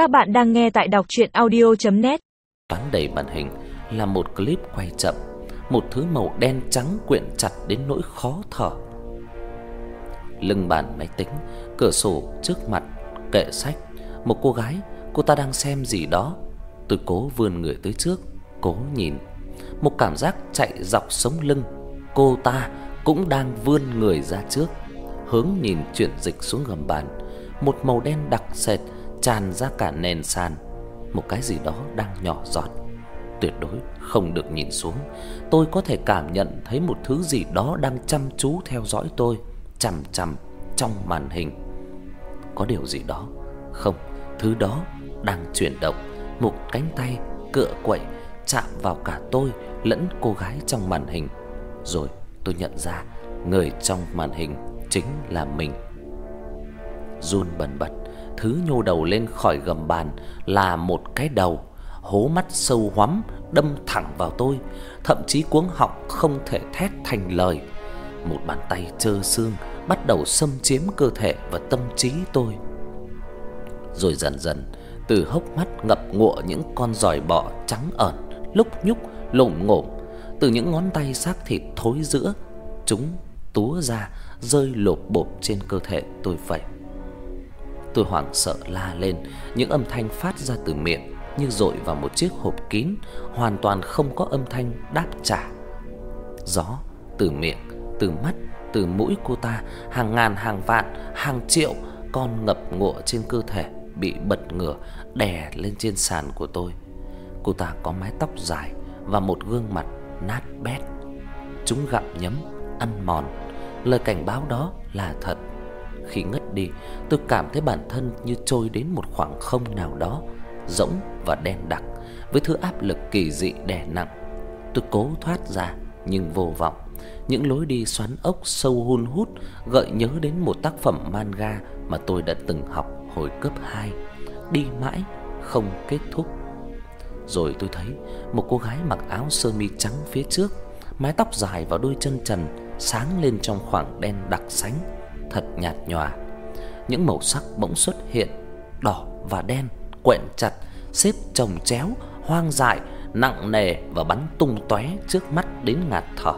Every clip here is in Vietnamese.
Các bạn đang nghe tại đọc audio net Toán đầy màn hình là một clip quay chậm, một thứ màu đen trắng quyện chặt đến nỗi khó thở. Lưng bàn máy tính, cửa sổ trước mặt, kệ sách, một cô gái, cô ta đang xem gì đó. Tôi cố vươn người tới trước, cố nhìn. Một cảm giác chạy dọc sống lưng, cô ta cũng đang vươn người ra trước, hướng nhìn chuyển dịch xuống gầm bàn. Một màu đen đặc sệt tràn ra cả nền sàn, một cái gì đó đang nhỏ giọt. Tuyệt đối không được nhìn xuống. Tôi có thể cảm nhận thấy một thứ gì đó đang chăm chú theo dõi tôi, chằm chằm trong màn hình. Có điều gì đó, không, thứ đó đang chuyển động, một cánh tay cựa quậy chạm vào cả tôi lẫn cô gái trong màn hình. Rồi tôi nhận ra người trong màn hình chính là mình. Run bần bật, thứ nhô đầu lên khỏi gầm bàn là một cái đầu, hố mắt sâu hoắm đâm thẳng vào tôi, thậm chí cuống họng không thể thét thành lời. Một bàn tay trơ xương bắt đầu xâm chiếm cơ thể và tâm trí tôi. Rồi dần dần, từ hốc mắt ngập ngụa những con giòi bọ trắng ẩn, lúc nhúc lổm ngổm, từ những ngón tay xác thịt thối rữa, chúng túa ra rơi lộp bộp trên cơ thể tôi vậy. Tôi hoảng sợ la lên, những âm thanh phát ra từ miệng như dội vào một chiếc hộp kín, hoàn toàn không có âm thanh đáp trả. Gió từ miệng, từ mắt, từ mũi cô ta, hàng ngàn hàng vạn, hàng triệu con ngập ngụa trên cơ thể bị bật ngửa đè lên trên sàn của tôi. Cô ta có mái tóc dài và một gương mặt nát bét. Chúng gặm nhấm, ăn mòn. Lời cảnh báo đó là thật. Khi ngất đi, tôi cảm thấy bản thân như trôi đến một khoảng không nào đó, rỗng và đen đặc, với thứ áp lực kỳ dị đè nặng. Tôi cố thoát ra nhưng vô vọng. Những lối đi xoắn ốc sâu hun hút gợi nhớ đến một tác phẩm manga mà tôi đã từng học hồi cấp 2, đi mãi không kết thúc. Rồi tôi thấy một cô gái mặc áo sơ mi trắng phía trước, mái tóc dài và đôi chân trần sáng lên trong khoảng đen đặc sánh thật nhạt nhòa. Những màu sắc bỗng xuất hiện, đỏ và đen quện chặt, xếp chồng chéo, hoang dại, nặng nề và bắn tung tóe trước mắt đến ngạt thở,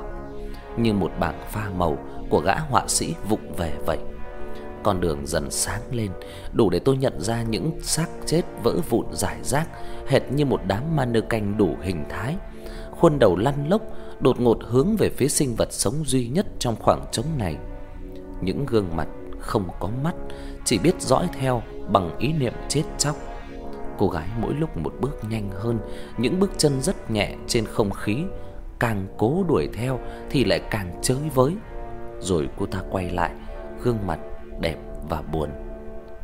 như một bảng pha màu của gã họa sĩ vụng về vậy. Con đường dần sáng lên, đủ để tôi nhận ra những xác chết vỡ vụn rải rác, hệt như một đám ma nơ canh đủ hình thái. Khuôn đầu lăn lóc, đột ngột hướng về phía sinh vật sống duy nhất trong khoảng trống này những gương mặt không có mắt, chỉ biết dõi theo bằng ý niệm chết chóc. Cô gái mỗi lúc một bước nhanh hơn, những bước chân rất nhẹ trên không khí, càng cố đuổi theo thì lại càng chới với. Rồi cô ta quay lại, gương mặt đẹp và buồn.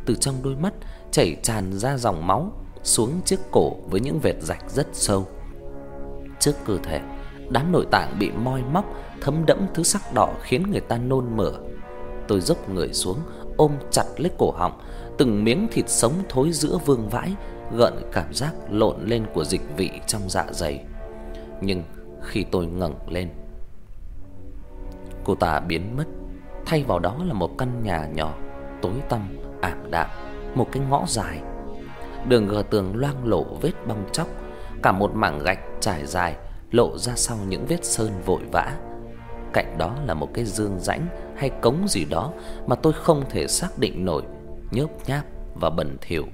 Từ trong đôi mắt chảy tràn ra dòng máu xuống chiếc cổ với những vệt rạch rất sâu. Trước cơ thể, đám nội tạng bị moi móc thấm đẫm thứ sắc đỏ khiến người ta nôn mửa. Tôi dốc người xuống, ôm chặt lấy cổ họng, từng miếng thịt sống thối giữa vương vãi, gợn cảm giác lộn lên của dịch vị trong dạ dày. Nhưng khi tôi ngẩng lên, cô ta biến mất, thay vào đó là một căn nhà nhỏ, tối tăm, ảm đạm, một cái ngõ dài. Đường gờ tường loang lổ vết bong chóc, cả một mảng gạch trải dài lộ ra sau những vết sơn vội vã. Cạnh đó là một cái dương rãnh hay cống gì đó mà tôi không thể xác định nổi, nhớp nháp và bẩn thỉu.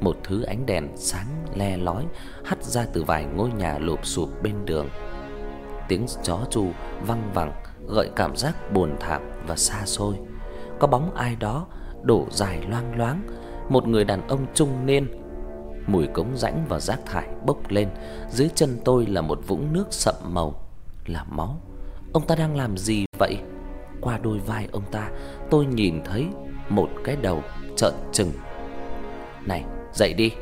Một thứ ánh đèn sáng le lói hắt ra từ vài ngôi nhà lụp xụp bên đường. Tiếng chó tru văng vẳng gợi cảm giác buồn thảm và xa xôi. Có bóng ai đó đổ dài loang loáng, một người đàn ông trung niên. Mùi cống rãnh và rác thải bốc lên, dưới chân tôi là một vũng nước sậm màu, là máu. Ông ta đang làm gì vậy? Qua đôi vai ông ta, tôi nhìn thấy một cái đầu trợn trừng. "Này, dậy đi."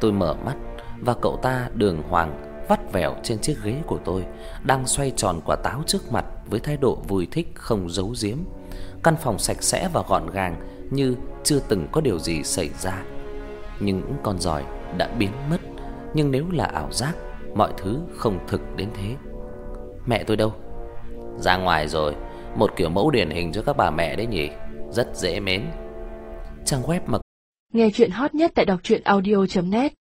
Tôi mở mắt và cậu ta đường hoàng vắt vẻo trên chiếc ghế của tôi, đang xoay tròn quả táo trước mặt với thái độ vui thích không giấu giếm. Căn phòng sạch sẽ và gọn gàng như chưa từng có điều gì xảy ra. Nhưng những con giòi đã biến mất, nhưng nếu là ảo giác mọi thứ không thực đến thế. Mẹ tôi đâu? Ra ngoài rồi, Một kiểu mẫu điển hình cho các bà mẹ đấy nhỉ Rất dễ mến Trang web mà Nghe truyện hot nhất tại đọc truyện audio.net